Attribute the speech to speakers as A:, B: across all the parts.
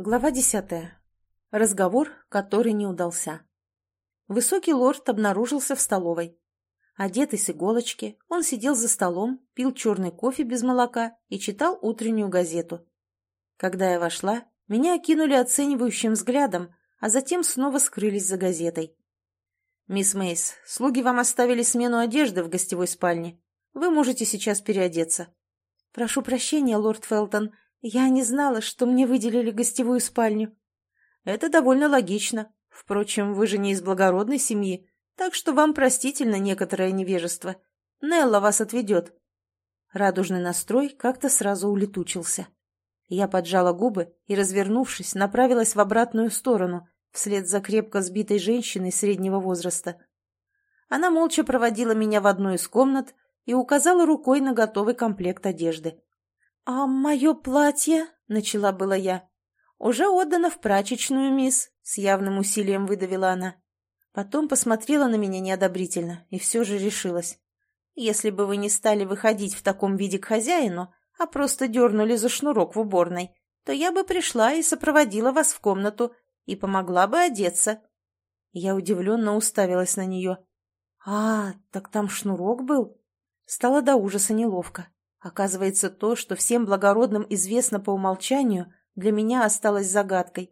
A: Глава десятая. Разговор, который не удался. Высокий лорд обнаружился в столовой. Одетый с иголочки, он сидел за столом, пил черный кофе без молока и читал утреннюю газету. Когда я вошла, меня окинули оценивающим взглядом, а затем снова скрылись за газетой. «Мисс Мейс, слуги вам оставили смену одежды в гостевой спальне. Вы можете сейчас переодеться». «Прошу прощения, лорд Фелтон, «Я не знала, что мне выделили гостевую спальню». «Это довольно логично. Впрочем, вы же не из благородной семьи, так что вам простительно некоторое невежество. Нелла вас отведет». Радужный настрой как-то сразу улетучился. Я поджала губы и, развернувшись, направилась в обратную сторону, вслед за крепко сбитой женщиной среднего возраста. Она молча проводила меня в одну из комнат и указала рукой на готовый комплект одежды. «А мое платье?» — начала была я. «Уже отдано в прачечную, мисс», — с явным усилием выдавила она. Потом посмотрела на меня неодобрительно и все же решилась. «Если бы вы не стали выходить в таком виде к хозяину, а просто дернули за шнурок в уборной, то я бы пришла и сопроводила вас в комнату и помогла бы одеться». Я удивленно уставилась на нее. «А, так там шнурок был?» Стало до ужаса неловко. Оказывается, то, что всем благородным известно по умолчанию, для меня осталось загадкой.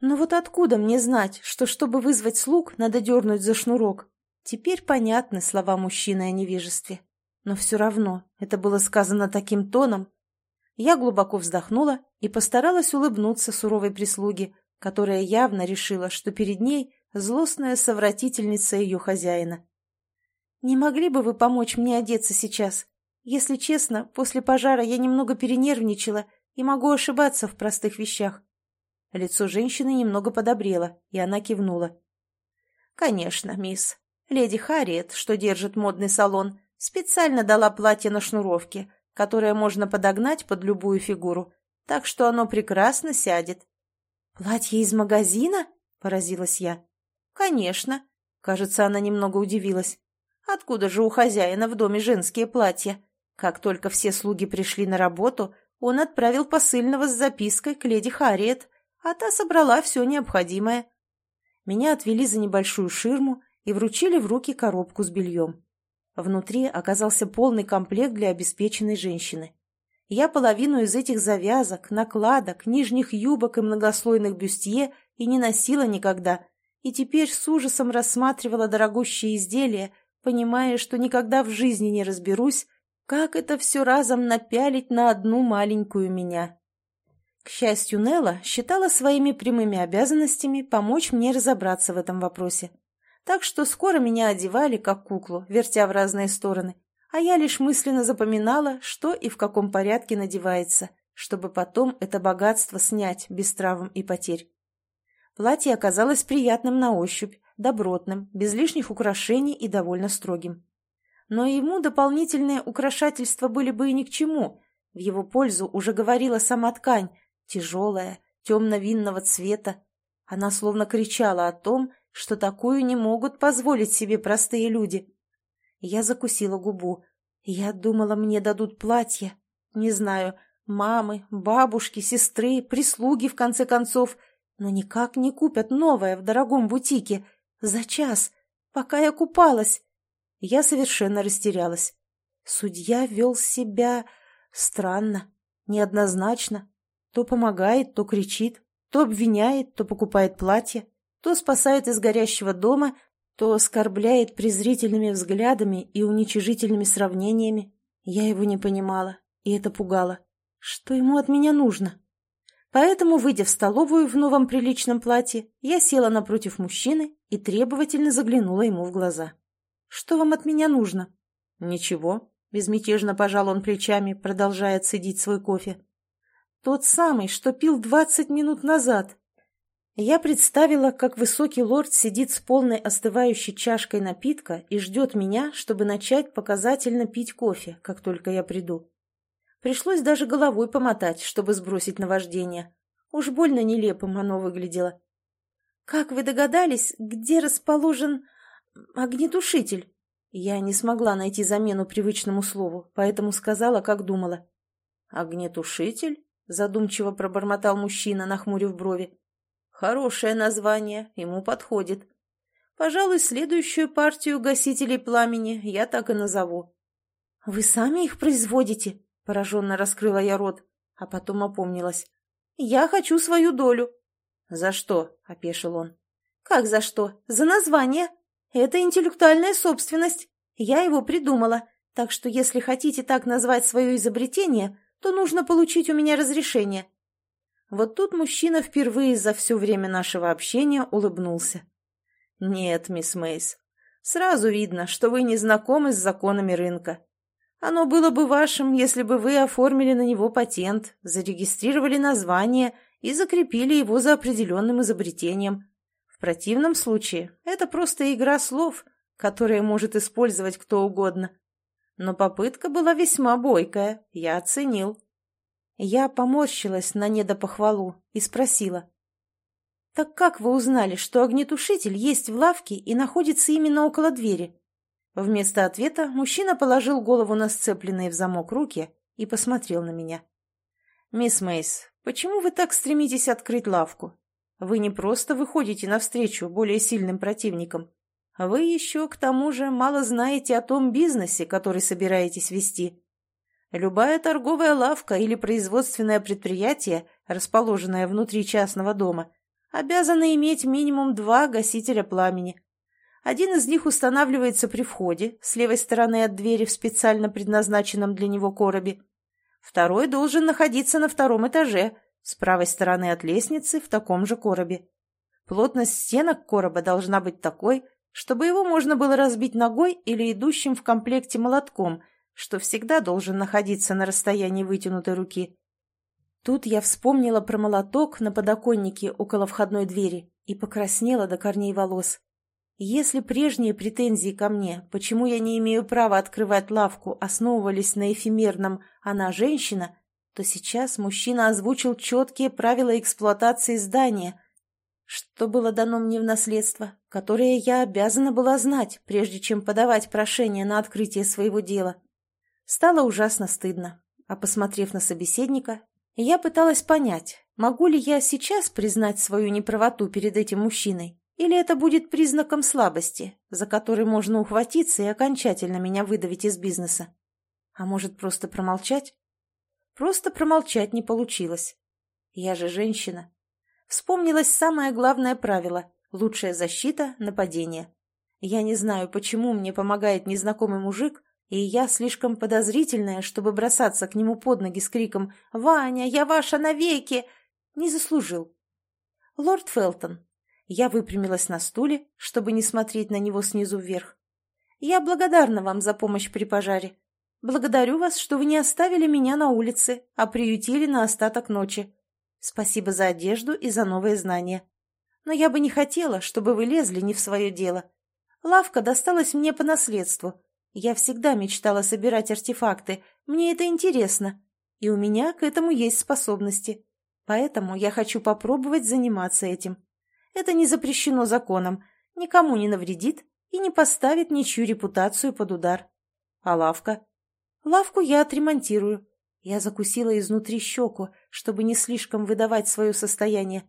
A: Но вот откуда мне знать, что, чтобы вызвать слуг, надо дернуть за шнурок? Теперь понятны слова мужчины о невежестве. Но все равно это было сказано таким тоном. Я глубоко вздохнула и постаралась улыбнуться суровой прислуге, которая явно решила, что перед ней злостная совратительница ее хозяина. «Не могли бы вы помочь мне одеться сейчас?» Если честно, после пожара я немного перенервничала и могу ошибаться в простых вещах. Лицо женщины немного подобрело, и она кивнула. «Конечно, мисс. Леди Харриет, что держит модный салон, специально дала платье на шнуровке, которое можно подогнать под любую фигуру, так что оно прекрасно сядет». «Платье из магазина?» – поразилась я. «Конечно». Кажется, она немного удивилась. «Откуда же у хозяина в доме женские платья?» Как только все слуги пришли на работу, он отправил посыльного с запиской к леди Харриет, а та собрала все необходимое. Меня отвели за небольшую ширму и вручили в руки коробку с бельем. Внутри оказался полный комплект для обеспеченной женщины. Я половину из этих завязок, накладок, нижних юбок и многослойных бюстье и не носила никогда, и теперь с ужасом рассматривала дорогущие изделия, понимая, что никогда в жизни не разберусь, как это все разом напялить на одну маленькую меня? К счастью, Нелла считала своими прямыми обязанностями помочь мне разобраться в этом вопросе. Так что скоро меня одевали, как куклу, вертя в разные стороны, а я лишь мысленно запоминала, что и в каком порядке надевается, чтобы потом это богатство снять без травм и потерь. Платье оказалось приятным на ощупь, добротным, без лишних украшений и довольно строгим но ему дополнительные украшательства были бы и ни к чему. В его пользу уже говорила сама ткань, тяжелая, темно-винного цвета. Она словно кричала о том, что такую не могут позволить себе простые люди. Я закусила губу. Я думала, мне дадут платье. Не знаю, мамы, бабушки, сестры, прислуги, в конце концов. Но никак не купят новое в дорогом бутике. За час, пока я купалась. Я совершенно растерялась. Судья вел себя странно, неоднозначно. То помогает, то кричит, то обвиняет, то покупает платье, то спасает из горящего дома, то оскорбляет презрительными взглядами и уничижительными сравнениями. Я его не понимала, и это пугало. Что ему от меня нужно? Поэтому, выйдя в столовую в новом приличном платье, я села напротив мужчины и требовательно заглянула ему в глаза. Что вам от меня нужно?» «Ничего», — безмятежно пожал он плечами, продолжая цедить свой кофе. «Тот самый, что пил двадцать минут назад». Я представила, как высокий лорд сидит с полной остывающей чашкой напитка и ждет меня, чтобы начать показательно пить кофе, как только я приду. Пришлось даже головой помотать, чтобы сбросить наваждение. Уж больно нелепым оно выглядело. «Как вы догадались, где расположен огнетушитель?» Я не смогла найти замену привычному слову, поэтому сказала, как думала. «Огнетушитель?» — задумчиво пробормотал мужчина, нахмурив брови. «Хорошее название, ему подходит. Пожалуй, следующую партию гасителей пламени я так и назову». «Вы сами их производите?» — пораженно раскрыла я рот, а потом опомнилась. «Я хочу свою долю». «За что?» — опешил он. «Как за что? За название. Это интеллектуальная собственность. Я его придумала, так что если хотите так назвать свое изобретение, то нужно получить у меня разрешение». Вот тут мужчина впервые за все время нашего общения улыбнулся. «Нет, мисс Мейс, сразу видно, что вы не знакомы с законами рынка. Оно было бы вашим, если бы вы оформили на него патент, зарегистрировали название и закрепили его за определенным изобретением. Противном случае это просто игра слов, которая может использовать кто угодно. Но попытка была весьма бойкая, я оценил. Я поморщилась на недопохвалу и спросила. «Так как вы узнали, что огнетушитель есть в лавке и находится именно около двери?» Вместо ответа мужчина положил голову на сцепленные в замок руки и посмотрел на меня. «Мисс Мейс, почему вы так стремитесь открыть лавку? Вы не просто выходите навстречу более сильным противникам. Вы еще, к тому же, мало знаете о том бизнесе, который собираетесь вести. Любая торговая лавка или производственное предприятие, расположенное внутри частного дома, обязано иметь минимум два гасителя пламени, один из них устанавливается при входе, с левой стороны от двери в специально предназначенном для него коробе. Второй должен находиться на втором этаже, с правой стороны от лестницы в таком же коробе. Плотность стенок короба должна быть такой, чтобы его можно было разбить ногой или идущим в комплекте молотком, что всегда должен находиться на расстоянии вытянутой руки. Тут я вспомнила про молоток на подоконнике около входной двери и покраснела до корней волос. Если прежние претензии ко мне, почему я не имею права открывать лавку, основывались на эфемерном «она женщина», то сейчас мужчина озвучил четкие правила эксплуатации здания, что было дано мне в наследство, которое я обязана была знать, прежде чем подавать прошение на открытие своего дела. Стало ужасно стыдно, а посмотрев на собеседника, я пыталась понять, могу ли я сейчас признать свою неправоту перед этим мужчиной, или это будет признаком слабости, за который можно ухватиться и окончательно меня выдавить из бизнеса? А может, просто промолчать? Просто промолчать не получилось. Я же женщина. Вспомнилось самое главное правило – лучшая защита – нападение. Я не знаю, почему мне помогает незнакомый мужик, и я слишком подозрительная, чтобы бросаться к нему под ноги с криком «Ваня, я ваша навеки!» Не заслужил. Лорд Фелтон, я выпрямилась на стуле, чтобы не смотреть на него снизу вверх. «Я благодарна вам за помощь при пожаре. Благодарю вас, что вы не оставили меня на улице, а приютили на остаток ночи. Спасибо за одежду и за новые знания. Но я бы не хотела, чтобы вы лезли не в свое дело. Лавка досталась мне по наследству. Я всегда мечтала собирать артефакты, мне это интересно, и у меня к этому есть способности. Поэтому я хочу попробовать заниматься этим. Это не запрещено законом, никому не навредит и не поставит ничью репутацию под удар. А лавка? Лавку я отремонтирую. Я закусила изнутри щеку, чтобы не слишком выдавать свое состояние.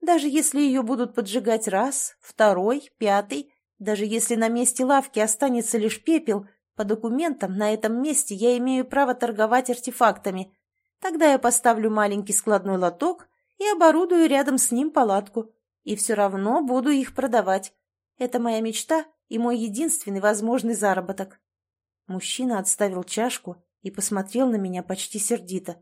A: Даже если ее будут поджигать раз, второй, пятый, даже если на месте лавки останется лишь пепел, по документам на этом месте я имею право торговать артефактами. Тогда я поставлю маленький складной лоток и оборудую рядом с ним палатку и все равно буду их продавать. Это моя мечта и мой единственный возможный заработок. Мужчина отставил чашку и посмотрел на меня почти сердито.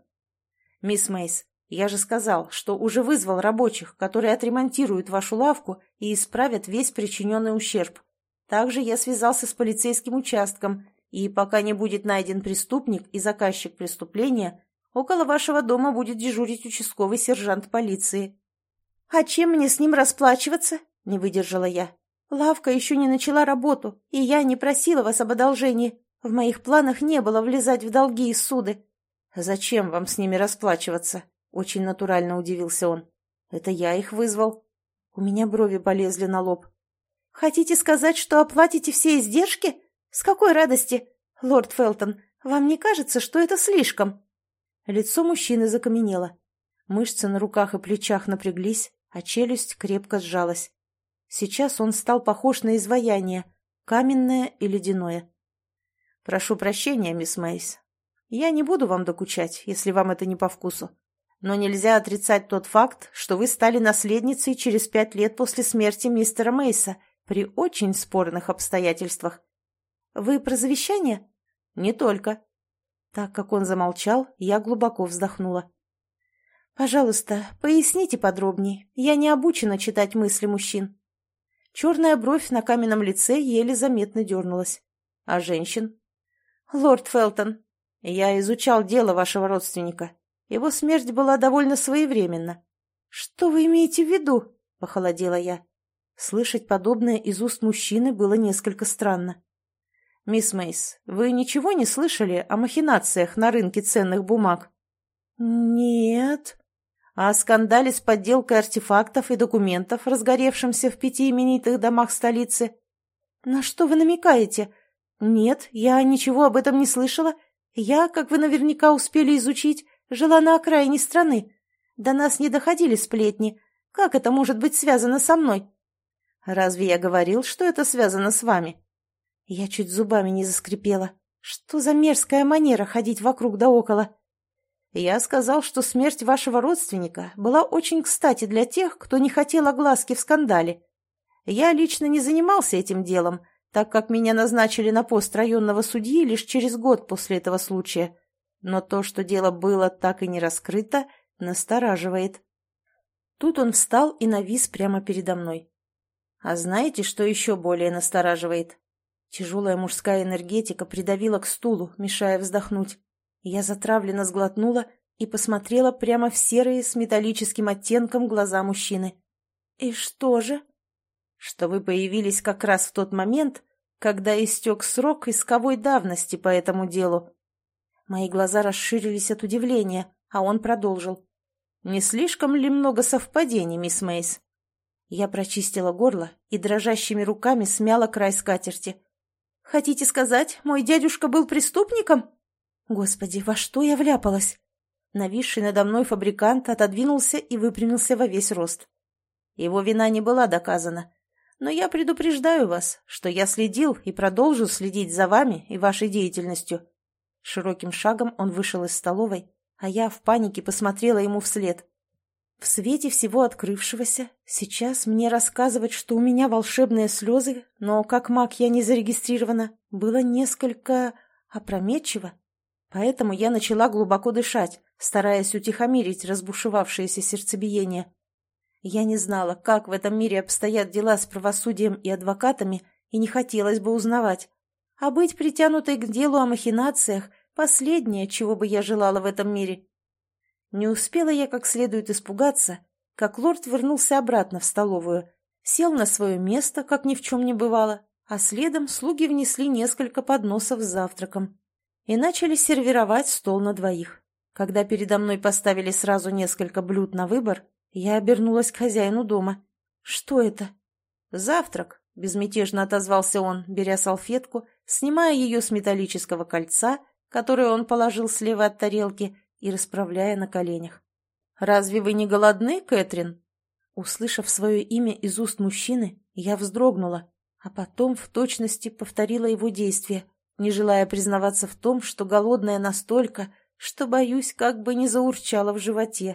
A: «Мисс Мейс, я же сказал, что уже вызвал рабочих, которые отремонтируют вашу лавку и исправят весь причиненный ущерб. Также я связался с полицейским участком, и пока не будет найден преступник и заказчик преступления, около вашего дома будет дежурить участковый сержант полиции. «А чем мне с ним расплачиваться?» — не выдержала я. «Лавка еще не начала работу, и я не просила вас об одолжении. В моих планах не было влезать в долги и суды». «Зачем вам с ними расплачиваться?» — очень натурально удивился он. «Это я их вызвал». У меня брови полезли на лоб. «Хотите сказать, что оплатите все издержки? С какой радости? Лорд Фелтон, вам не кажется, что это слишком?» Лицо мужчины закаменело. Мышцы на руках и плечах напряглись, а челюсть крепко сжалась. Сейчас он стал похож на изваяние, каменное и ледяное. «Прошу прощения, мисс Мейс. Я не буду вам докучать, если вам это не по вкусу. Но нельзя отрицать тот факт, что вы стали наследницей через пять лет после смерти мистера Мейса при очень спорных обстоятельствах. Вы про завещание? Не только. Так как он замолчал, я глубоко вздохнула. «Пожалуйста, поясните подробнее. Я не обучена читать мысли мужчин». Черная бровь на каменном лице еле заметно дернулась. «А женщин?» «Лорд Фелтон, я изучал дело вашего родственника. Его смерть была довольно своевременна». «Что вы имеете в виду?» — похолодела я. Слышать подобное из уст мужчины было несколько странно. «Мисс Мейс, вы ничего не слышали о махинациях на рынке ценных бумаг?» «Нет», о скандале с подделкой артефактов и документов, разгоревшемся в пяти именитых домах столицы. На что вы намекаете? Нет, я ничего об этом не слышала. Я, как вы наверняка успели изучить, жила на окраине страны. До нас не доходили сплетни. Как это может быть связано со мной? Разве я говорил, что это связано с вами? Я чуть зубами не заскрипела. Что за мерзкая манера ходить вокруг да около? Я сказал, что смерть вашего родственника была очень кстати для тех, кто не хотел огласки в скандале. Я лично не занимался этим делом, так как меня назначили на пост районного судьи лишь через год после этого случая. Но то, что дело было так и не раскрыто, настораживает. Тут он встал и навис прямо передо мной. А знаете, что еще более настораживает? Тяжелая мужская энергетика придавила к стулу, мешая вздохнуть. Я затравленно сглотнула и посмотрела прямо в серые с металлическим оттенком глаза мужчины. «И что же?» «Что вы появились как раз в тот момент, когда истек срок исковой давности по этому делу». Мои глаза расширились от удивления, а он продолжил. «Не слишком ли много совпадений, мисс Мейс?» Я прочистила горло и дрожащими руками смяла край скатерти. «Хотите сказать, мой дядюшка был преступником?» Господи, во что я вляпалась? Нависший надо мной фабрикант отодвинулся и выпрямился во весь рост. Его вина не была доказана. Но я предупреждаю вас, что я следил и продолжу следить за вами и вашей деятельностью. Широким шагом он вышел из столовой, а я в панике посмотрела ему вслед. В свете всего открывшегося сейчас мне рассказывать, что у меня волшебные слезы, но как маг я не зарегистрирована, было несколько опрометчиво. Поэтому я начала глубоко дышать, стараясь утихомирить разбушевавшееся сердцебиение. Я не знала, как в этом мире обстоят дела с правосудием и адвокатами, и не хотелось бы узнавать. А быть притянутой к делу о махинациях – последнее, чего бы я желала в этом мире. Не успела я как следует испугаться, как лорд вернулся обратно в столовую, сел на свое место, как ни в чем не бывало, а следом слуги внесли несколько подносов с завтраком и начали сервировать стол на двоих. Когда передо мной поставили сразу несколько блюд на выбор, я обернулась к хозяину дома. «Что это?» «Завтрак», — безмятежно отозвался он, беря салфетку, снимая ее с металлического кольца, которое он положил слева от тарелки, и расправляя на коленях. «Разве вы не голодны, Кэтрин?» Услышав свое имя из уст мужчины, я вздрогнула, а потом в точности повторила его действия — не желая признаваться в том, что голодная настолько, что боюсь, как бы не заурчала в животе.